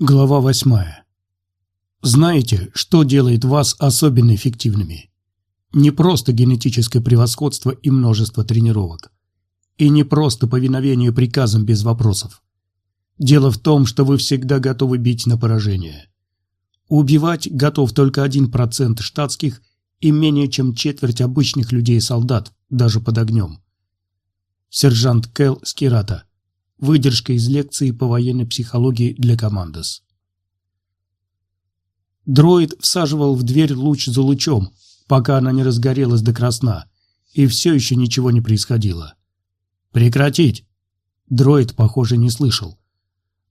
Глава восьмая. Знаете, что делает вас особенно эффективными? Не просто генетическое превосходство и множество тренировок. И не просто повиновение приказам без вопросов. Дело в том, что вы всегда готовы бить на поражение. Убивать готов только один процент штатских и менее чем четверть обычных людей и солдат, даже под огнем. Сержант Кэл Скирата. Выдержка из лекции по военной психологии для командос. Дроид всаживал в дверь луч за лучом, пока она не разгорелась до красна, и все еще ничего не происходило. «Прекратить!» Дроид, похоже, не слышал.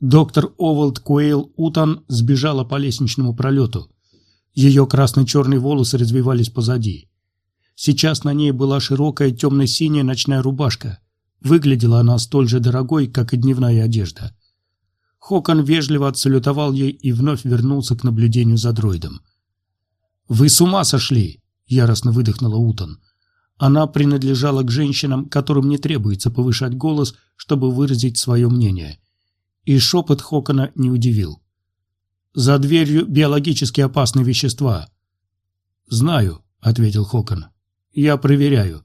Доктор Овалд Куэйл Утан сбежала по лестничному пролету. Ее красно-черные волосы развивались позади. Сейчас на ней была широкая темно-синяя ночная рубашка, Выглядела она столь же дорогой, как и дневная одежда. Хокон вежливо отсалютовал ей и вновь вернулся к наблюдению за дроидом. «Вы с ума сошли!» – яростно выдохнула Утон. Она принадлежала к женщинам, которым не требуется повышать голос, чтобы выразить свое мнение. И шепот Хокона не удивил. «За дверью биологически опасные вещества». «Знаю», — ответил Хокон. «Я проверяю.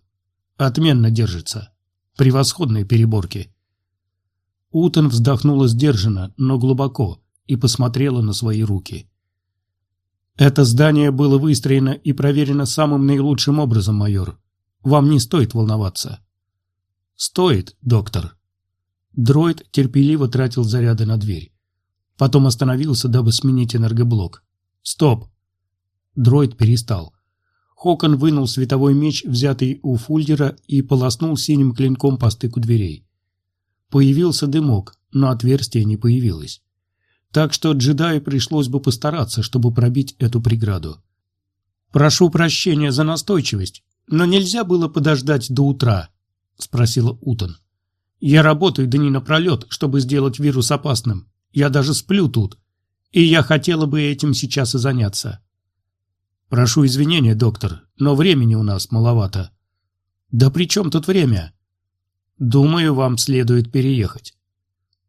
Отменно держится». Превосходные переборки. Утон вздохнула сдержанно, но глубоко, и посмотрела на свои руки. «Это здание было выстроено и проверено самым наилучшим образом, майор. Вам не стоит волноваться». «Стоит, доктор». Дроид терпеливо тратил заряды на дверь. Потом остановился, дабы сменить энергоблок. «Стоп!» Дроид перестал. Хокон вынул световой меч, взятый у Фульдера, и полоснул синим клинком по стыку дверей. Появился дымок, но отверстия не появилось. Так что джедаю пришлось бы постараться, чтобы пробить эту преграду. «Прошу прощения за настойчивость, но нельзя было подождать до утра?» – спросила Утон. «Я работаю дни напролет, чтобы сделать вирус опасным. Я даже сплю тут. И я хотела бы этим сейчас и заняться». «Прошу извинения, доктор, но времени у нас маловато». «Да при чем тут время?» «Думаю, вам следует переехать».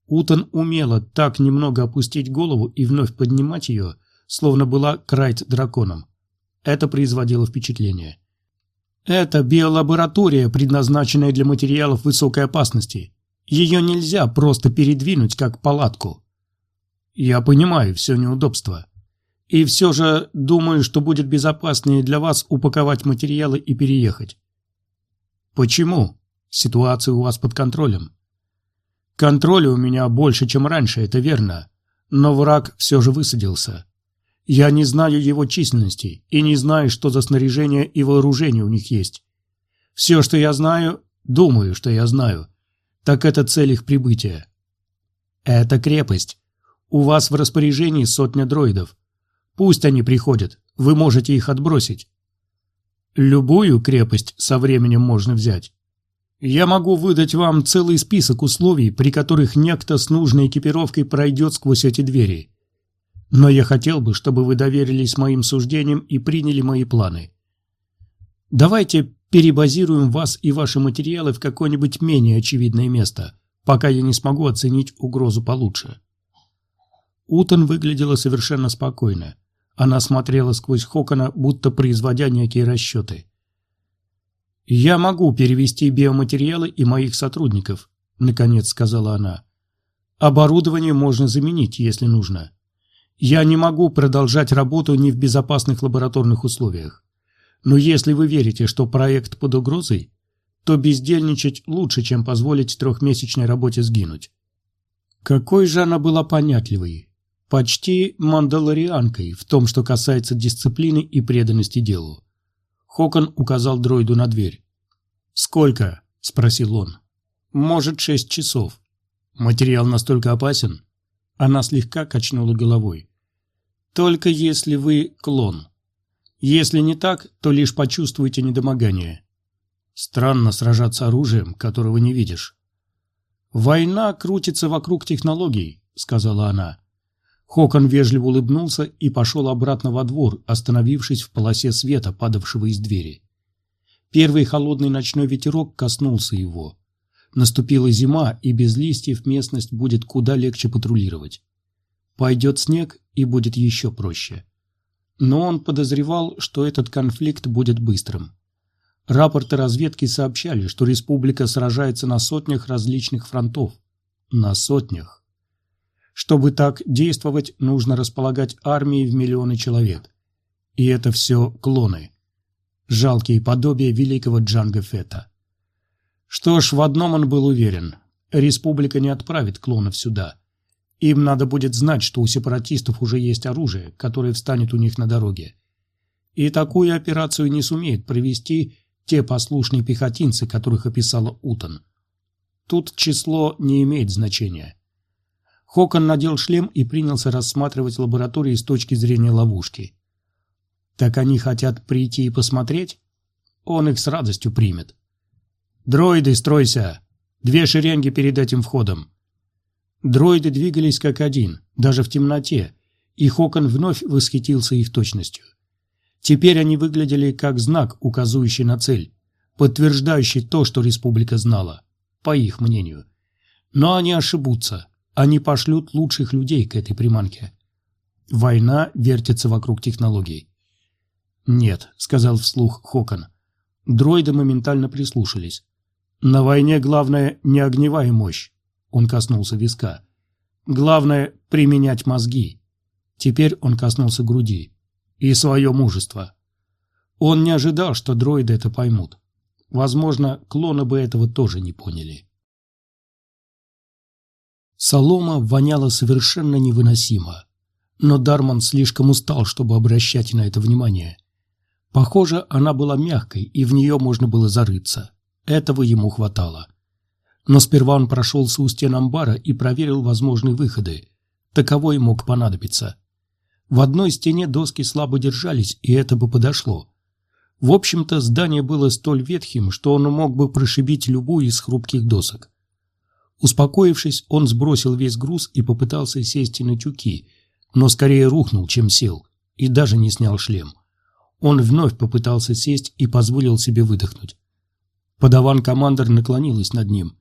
Утон умела так немного опустить голову и вновь поднимать ее, словно была Крайт-драконом. Это производило впечатление. «Это биолаборатория, предназначенная для материалов высокой опасности. Ее нельзя просто передвинуть, как палатку». «Я понимаю все неудобства. И все же думаю, что будет безопаснее для вас упаковать материалы и переехать. Почему? Ситуация у вас под контролем. Контроля у меня больше, чем раньше, это верно. Но враг все же высадился. Я не знаю его численности и не знаю, что за снаряжение и вооружение у них есть. Все, что я знаю, думаю, что я знаю, так это цель их прибытия. Это крепость. У вас в распоряжении сотня дроидов. Пусть они приходят, вы можете их отбросить. Любую крепость со временем можно взять. Я могу выдать вам целый список условий, при которых некто с нужной экипировкой пройдет сквозь эти двери. Но я хотел бы, чтобы вы доверились моим суждениям и приняли мои планы. Давайте перебазируем вас и ваши материалы в какое-нибудь менее очевидное место, пока я не смогу оценить угрозу получше. Утон выглядела совершенно спокойно. Она смотрела сквозь Хокона, будто производя некие расчеты. «Я могу перевести биоматериалы и моих сотрудников», — наконец сказала она. «Оборудование можно заменить, если нужно. Я не могу продолжать работу не в безопасных лабораторных условиях. Но если вы верите, что проект под угрозой, то бездельничать лучше, чем позволить трехмесячной работе сгинуть». Какой же она была понятливой, почти мандалорианкой в том, что касается дисциплины и преданности делу. Хокон указал дроиду на дверь. «Сколько?» – спросил он. «Может, шесть часов. Материал настолько опасен?» Она слегка качнула головой. «Только если вы клон. Если не так, то лишь почувствуете недомогание. Странно сражаться оружием, которого не видишь». «Война крутится вокруг технологий», – сказала она. Хокон вежливо улыбнулся и пошел обратно во двор, остановившись в полосе света, падавшего из двери. Первый холодный ночной ветерок коснулся его. Наступила зима, и без листьев местность будет куда легче патрулировать. Пойдет снег, и будет еще проще. Но он подозревал, что этот конфликт будет быстрым. Рапорты разведки сообщали, что республика сражается на сотнях различных фронтов. На сотнях. Чтобы так действовать, нужно располагать армией в миллионы человек. И это все клоны. Жалкие подобия великого Джанга Фета. Что ж, в одном он был уверен. Республика не отправит клонов сюда. Им надо будет знать, что у сепаратистов уже есть оружие, которое встанет у них на дороге. И такую операцию не сумеют провести те послушные пехотинцы, которых описала Утон. Тут число не имеет значения. Хокон надел шлем и принялся рассматривать лаборатории с точки зрения ловушки. Так они хотят прийти и посмотреть? Он их с радостью примет. «Дроиды, стройся! Две шеренги перед этим входом!» Дроиды двигались как один, даже в темноте, и Хокон вновь восхитился их точностью. Теперь они выглядели как знак, указывающий на цель, подтверждающий то, что республика знала, по их мнению. Но они ошибутся, они пошлют лучших людей к этой приманке. Война вертится вокруг технологий. «Нет», — сказал вслух Хокон. Дроиды моментально прислушались. На войне главное не огневая мощь. Он коснулся виска. Главное применять мозги. Теперь он коснулся груди. И свое мужество. Он не ожидал, что дроиды это поймут. Возможно, клоны бы этого тоже не поняли. Солома воняла совершенно невыносимо. Но Дарман слишком устал, чтобы обращать на это внимание. Похоже, она была мягкой, и в нее можно было зарыться. Этого ему хватало. Но сперва он прошелся у стен амбара и проверил возможные выходы. Таковой мог понадобиться. В одной стене доски слабо держались, и это бы подошло. В общем-то, здание было столь ветхим, что он мог бы прошибить любую из хрупких досок. Успокоившись, он сбросил весь груз и попытался сесть на тюки, но скорее рухнул, чем сел, и даже не снял шлем. Он вновь попытался сесть и позволил себе выдохнуть. Подаван-командор наклонилась над ним.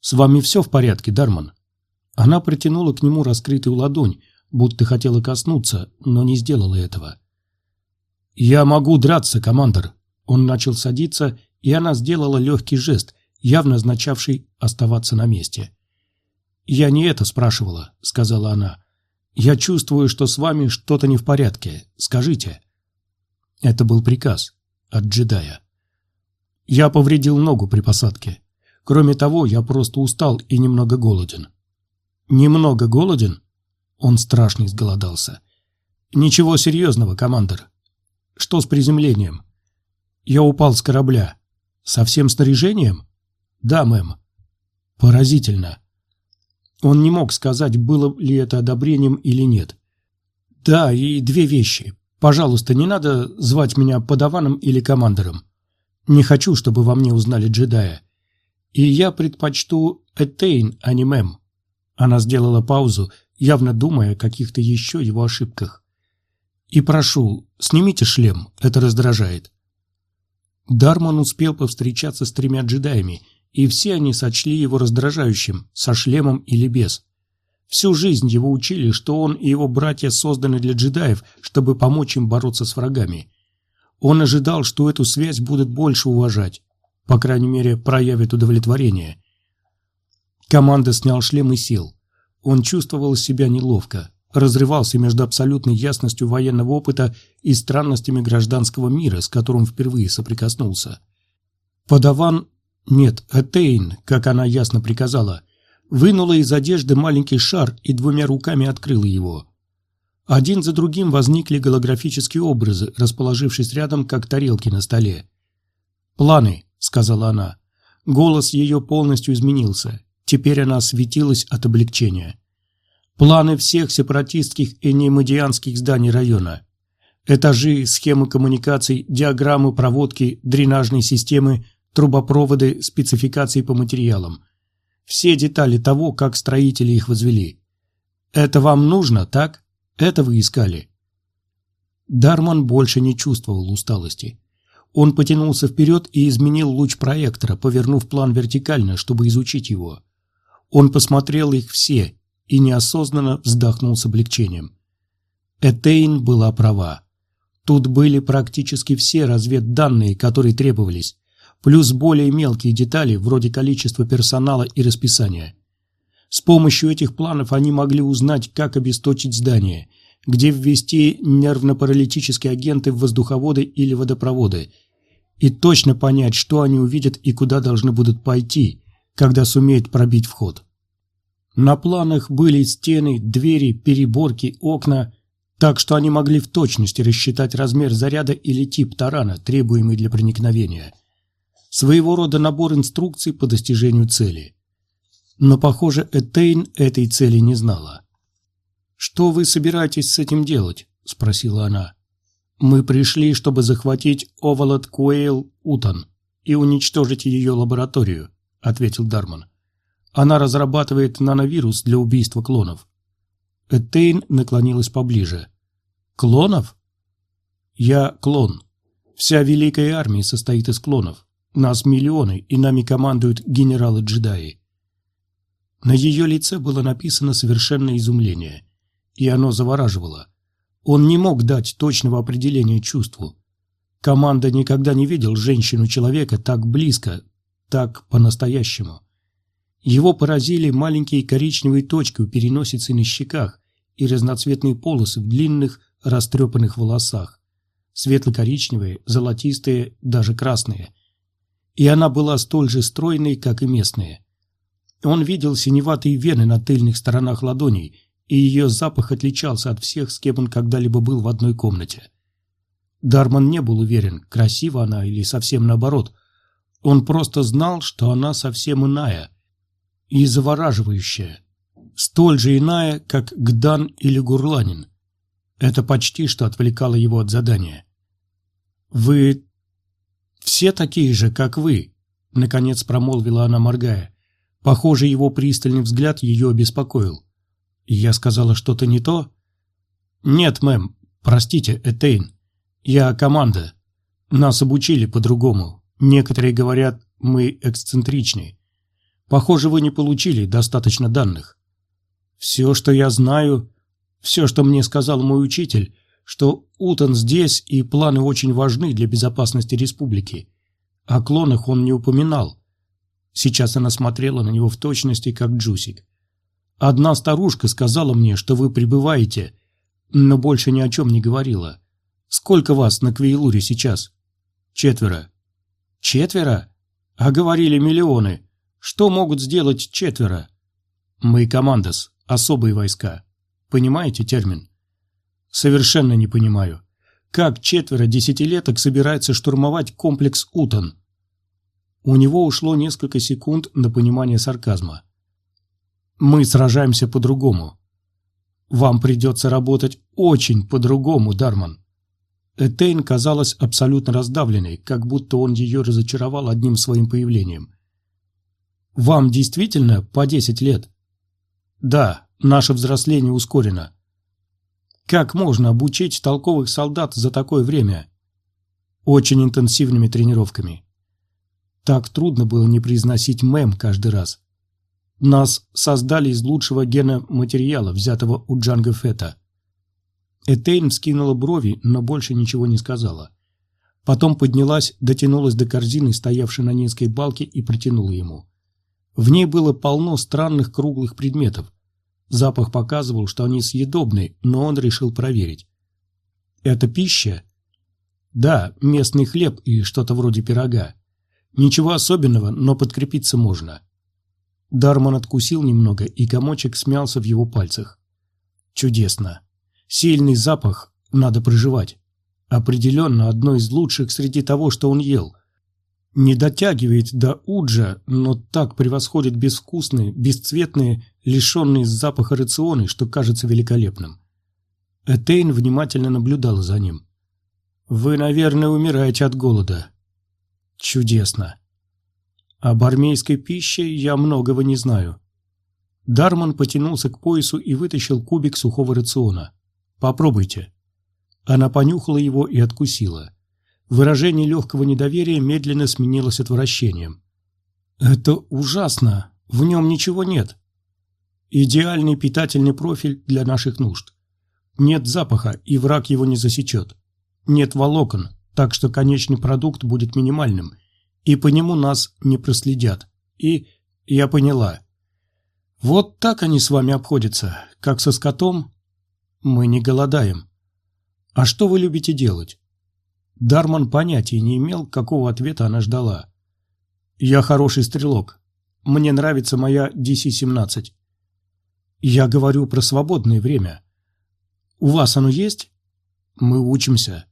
«С вами все в порядке, Дарман?» Она протянула к нему раскрытую ладонь, будто хотела коснуться, но не сделала этого. «Я могу драться, командор!» Он начал садиться, и она сделала легкий жест, явно означавший оставаться на месте. «Я не это спрашивала», — сказала она. «Я чувствую, что с вами что-то не в порядке. Скажите». Это был приказ от джедая. Я повредил ногу при посадке. Кроме того, я просто устал и немного голоден. Немного голоден? Он страшно изголодался. Ничего серьезного, командир. Что с приземлением? Я упал с корабля. Со всем снаряжением? Да, мэм. Поразительно. Он не мог сказать, было ли это одобрением или нет. Да, и две вещи. Пожалуйста, не надо звать меня подаваном или командором. Не хочу, чтобы во мне узнали джедая. И я предпочту Этейн, а не Мэм. Она сделала паузу, явно думая о каких-то еще его ошибках. И прошу, снимите шлем, это раздражает. Дарман успел повстречаться с тремя джедаями, и все они сочли его раздражающим, со шлемом или без. Всю жизнь его учили, что он и его братья созданы для джедаев, чтобы помочь им бороться с врагами. Он ожидал, что эту связь будут больше уважать. По крайней мере, проявит удовлетворение. Команда снял шлем и сел. Он чувствовал себя неловко, разрывался между абсолютной ясностью военного опыта и странностями гражданского мира, с которым впервые соприкоснулся. Подаван, нет, Этейн, как она ясно приказала, вынула из одежды маленький шар и двумя руками открыла его. Один за другим возникли голографические образы, расположившись рядом, как тарелки на столе. «Планы», — сказала она. Голос ее полностью изменился. Теперь она светилась от облегчения. «Планы всех сепаратистских и немадианских зданий района. Этажи, схемы коммуникаций, диаграммы проводки, дренажные системы, трубопроводы, спецификации по материалам. Все детали того, как строители их возвели. Это вам нужно, так?» Это вы искали. Дарман больше не чувствовал усталости. Он потянулся вперед и изменил луч проектора, повернув план вертикально, чтобы изучить его. Он посмотрел их все, и неосознанно вздохнул с облегчением. Этейн была права. Тут были практически все разведданные, которые требовались, плюс более мелкие детали, вроде количества персонала и расписания. С помощью этих планов они могли узнать, как обесточить здание, где ввести нервно-паралитические агенты в воздуховоды или водопроводы, и точно понять, что они увидят и куда должны будут пойти, когда сумеют пробить вход. На планах были стены, двери, переборки, окна, так что они могли в точности рассчитать размер заряда или тип тарана, требуемый для проникновения. Своего рода набор инструкций по достижению цели. Но, похоже, Этейн этой цели не знала. «Что вы собираетесь с этим делать?» – спросила она. «Мы пришли, чтобы захватить Овалат Куэйл Утан и уничтожить ее лабораторию», – ответил Дарман. «Она разрабатывает нановирус для убийства клонов». Этейн наклонилась поближе. «Клонов?» «Я клон. Вся Великая Армия состоит из клонов. Нас миллионы, и нами командуют генералы-джедаи. На ее лице было написано совершенное изумление, и оно завораживало. Он не мог дать точного определения чувству. Команда никогда не видел женщину-человека так близко, так по-настоящему. Его поразили маленькие коричневые точки у переносицы на щеках и разноцветные полосы в длинных растрепанных волосах. Светло-коричневые, золотистые, даже красные. И она была столь же стройной, как и местные. Он видел синеватые вены на тыльных сторонах ладоней, и ее запах отличался от всех, с кем он когда-либо был в одной комнате. Дарман не был уверен, красива она или совсем наоборот. Он просто знал, что она совсем иная и завораживающая. Столь же иная, как Гдан или Гурланин. Это почти что отвлекало его от задания. «Вы все такие же, как вы», — наконец промолвила она, моргая. Похоже, его пристальный взгляд ее обеспокоил. «Я сказала что-то не то?» «Нет, мэм, простите, Этейн. Я команда. Нас обучили по-другому. Некоторые говорят, мы эксцентричны. Похоже, вы не получили достаточно данных. Все, что я знаю, все, что мне сказал мой учитель, что Утон здесь и планы очень важны для безопасности республики. О клонах он не упоминал. Сейчас она смотрела на него в точности, как Джусик. Одна старушка сказала мне, что вы прибываете, но больше ни о чем не говорила. Сколько вас на Квейлуре сейчас? Четверо. Четверо? А говорили миллионы. Что могут сделать четверо? Мы командос, особые войска. Понимаете термин? Совершенно не понимаю. Как четверо десятилеток собирается штурмовать комплекс Утон? У него ушло несколько секунд на понимание сарказма. «Мы сражаемся по-другому. Вам придется работать очень по-другому, Дарман». Этейн казалась абсолютно раздавленной, как будто он ее разочаровал одним своим появлением. «Вам действительно по десять лет?» «Да, наше взросление ускорено». «Как можно обучить толковых солдат за такое время?» «Очень интенсивными тренировками». Так трудно было не произносить «мэм» каждый раз. Нас создали из лучшего гена материала, взятого у Джанга Фета. Этейн вскинула брови, но больше ничего не сказала. Потом поднялась, дотянулась до корзины, стоявшей на низкой балке, и протянула ему. В ней было полно странных круглых предметов. Запах показывал, что они съедобны, но он решил проверить. «Это пища?» «Да, местный хлеб и что-то вроде пирога. Ничего особенного, но подкрепиться можно. Дарман откусил немного, и комочек смялся в его пальцах. Чудесно. Сильный запах, надо проживать. Определенно одно из лучших среди того, что он ел. Не дотягивает до уджа, но так превосходит безвкусные, бесцветные, лишенные запаха рационы, что кажется великолепным. Этейн внимательно наблюдала за ним. «Вы, наверное, умираете от голода», Чудесно. Об армейской пище я многого не знаю. Дарман потянулся к поясу и вытащил кубик сухого рациона. Попробуйте. Она понюхала его и откусила. Выражение легкого недоверия медленно сменилось отвращением. «Это ужасно. В нем ничего нет». Идеальный питательный профиль для наших нужд. Нет запаха, и враг его не засечет. Нет волокон, так что конечный продукт будет минимальным, и по нему нас не проследят. И я поняла. Вот так они с вами обходятся, как со скотом. Мы не голодаем. А что вы любите делать? Дарман понятия не имел, какого ответа она ждала. Я хороший стрелок. Мне нравится моя DC-17. Я говорю про свободное время. У вас оно есть? Мы учимся.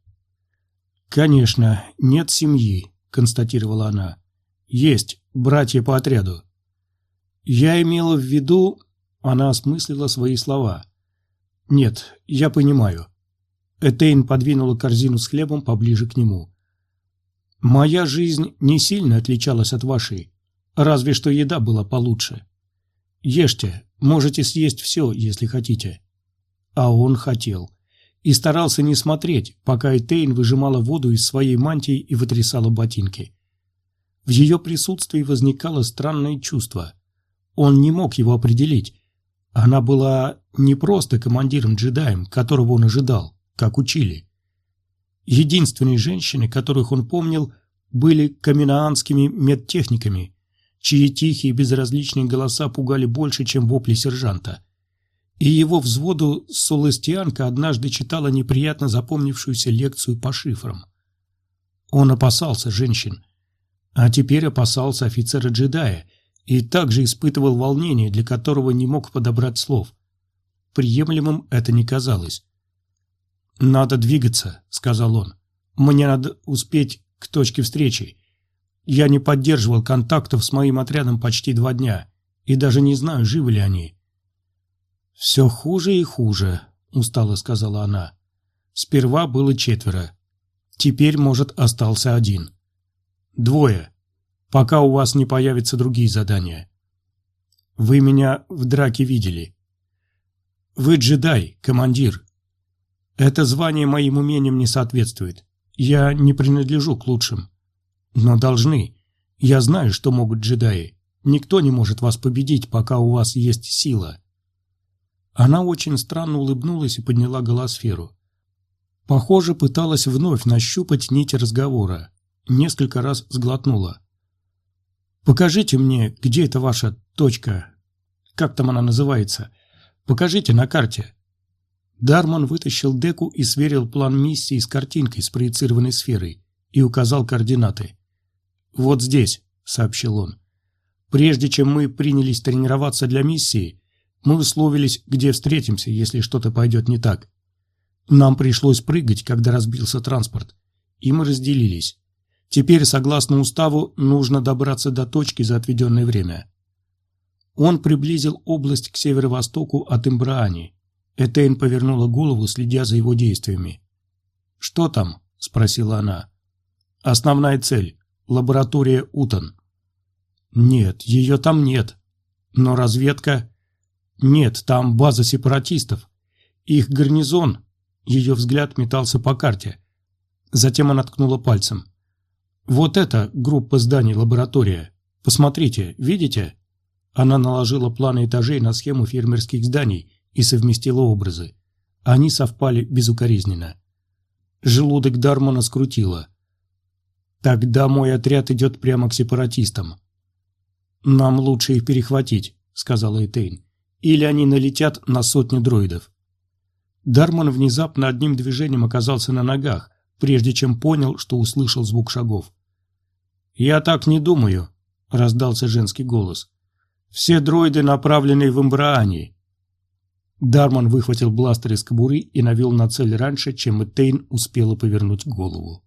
Конечно, нет семьи, констатировала она. Есть братья по отряду. Я имела в виду... Она осмыслила свои слова. Нет, я понимаю. Этейн подвинула корзину с хлебом поближе к нему. Моя жизнь не сильно отличалась от вашей, разве что еда была получше. Ешьте, можете съесть все, если хотите. А он хотел. И старался не смотреть, пока Этейн выжимала воду из своей мантии и вытрясала ботинки. В ее присутствии возникало странное чувство. Он не мог его определить. Она была не просто командиром-джедаем, которого он ожидал, как учили. Единственные женщины, которых он помнил, были каменаанскими медтехниками, чьи тихие безразличные голоса пугали больше, чем вопли сержанта и его взводу Солостианка однажды читала неприятно запомнившуюся лекцию по шифрам. Он опасался женщин, а теперь опасался офицера-джедая и также испытывал волнение, для которого не мог подобрать слов. Приемлемым это не казалось. «Надо двигаться», — сказал он. «Мне надо успеть к точке встречи. Я не поддерживал контактов с моим отрядом почти два дня и даже не знаю, живы ли они. «Все хуже и хуже», — устало сказала она. «Сперва было четверо. Теперь, может, остался один. Двое. Пока у вас не появятся другие задания. Вы меня в драке видели. Вы джедай, командир. Это звание моим умениям не соответствует. Я не принадлежу к лучшим. Но должны. Я знаю, что могут джедаи. Никто не может вас победить, пока у вас есть сила. Она очень странно улыбнулась и подняла голосферу. Похоже, пыталась вновь нащупать нити разговора. Несколько раз сглотнула. «Покажите мне, где эта ваша точка? Как там она называется? Покажите на карте». Дарман вытащил деку и сверил план миссии с картинкой с проецированной сферой и указал координаты. «Вот здесь», — сообщил он. «Прежде чем мы принялись тренироваться для миссии, мы условились, где встретимся, если что-то пойдет не так. Нам пришлось прыгать, когда разбился транспорт, и мы разделились. Теперь, согласно уставу, нужно добраться до точки за отведенное время. Он приблизил область к северо-востоку от Имбраани. Этейн повернула голову, следя за его действиями. «Что там?» – спросила она. «Основная цель. Лаборатория Утон». «Нет, ее там нет. Но разведка...» Нет, там база сепаратистов. Их гарнизон. Ее взгляд метался по карте. Затем она ткнула пальцем. Вот это группа зданий лаборатория. Посмотрите, видите? Она наложила планы этажей на схему фермерских зданий и совместила образы. Они совпали безукоризненно. Желудок Дармона скрутило. Тогда мой отряд идет прямо к сепаратистам. Нам лучше их перехватить, сказала Этейн или они налетят на сотню дроидов. Дарман внезапно одним движением оказался на ногах, прежде чем понял, что услышал звук шагов. «Я так не думаю», — раздался женский голос. «Все дроиды направлены в Имбраани». Дарман выхватил бластер из кобуры и навел на цель раньше, чем Этейн успела повернуть голову.